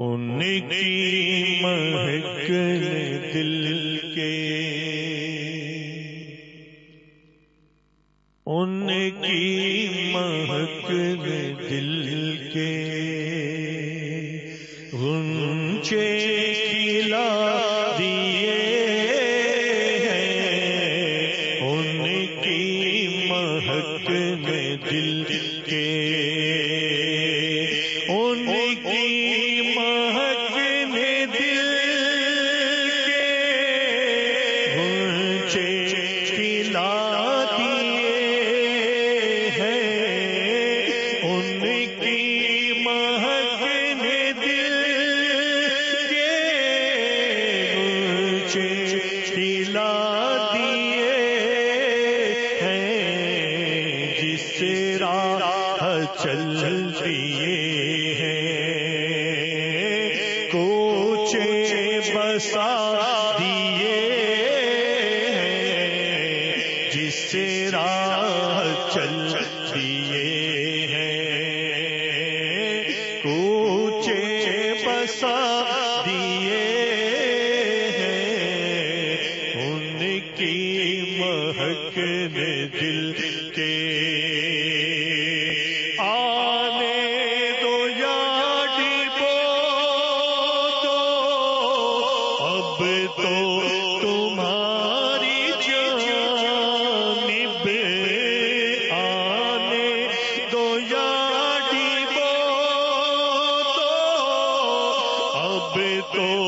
ان کی مہک دل چل چل ہیں۔ کوچے جس سے راہ چل کو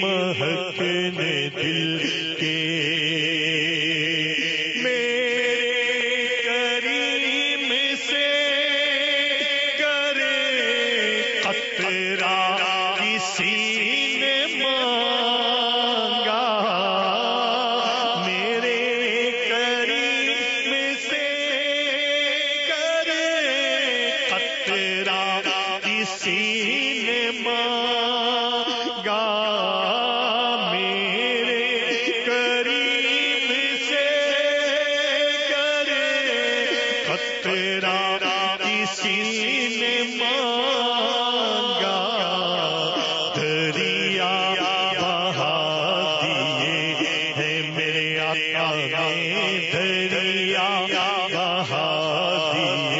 مہک دل ہی ہے۔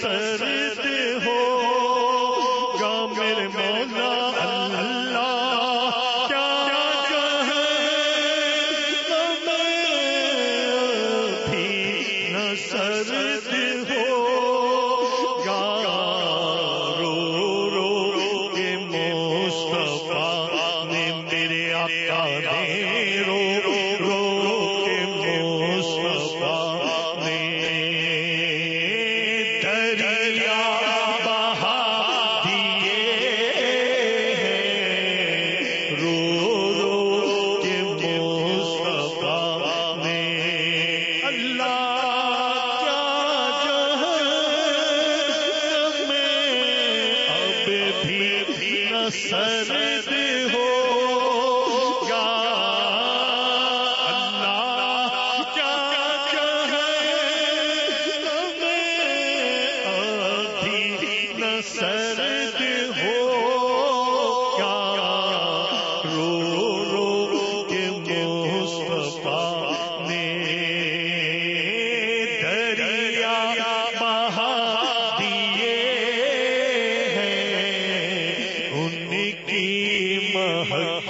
سرد ہو۔ میرے مولا اللہ کیا سر دے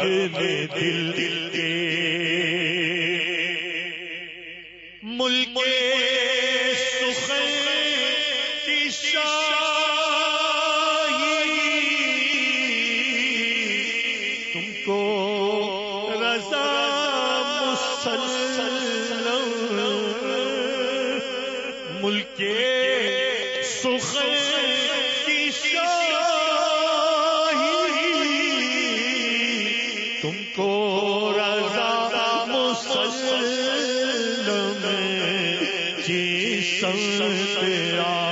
اپنے دل کے ملک تم کو رضا ملک سخن سنتے آ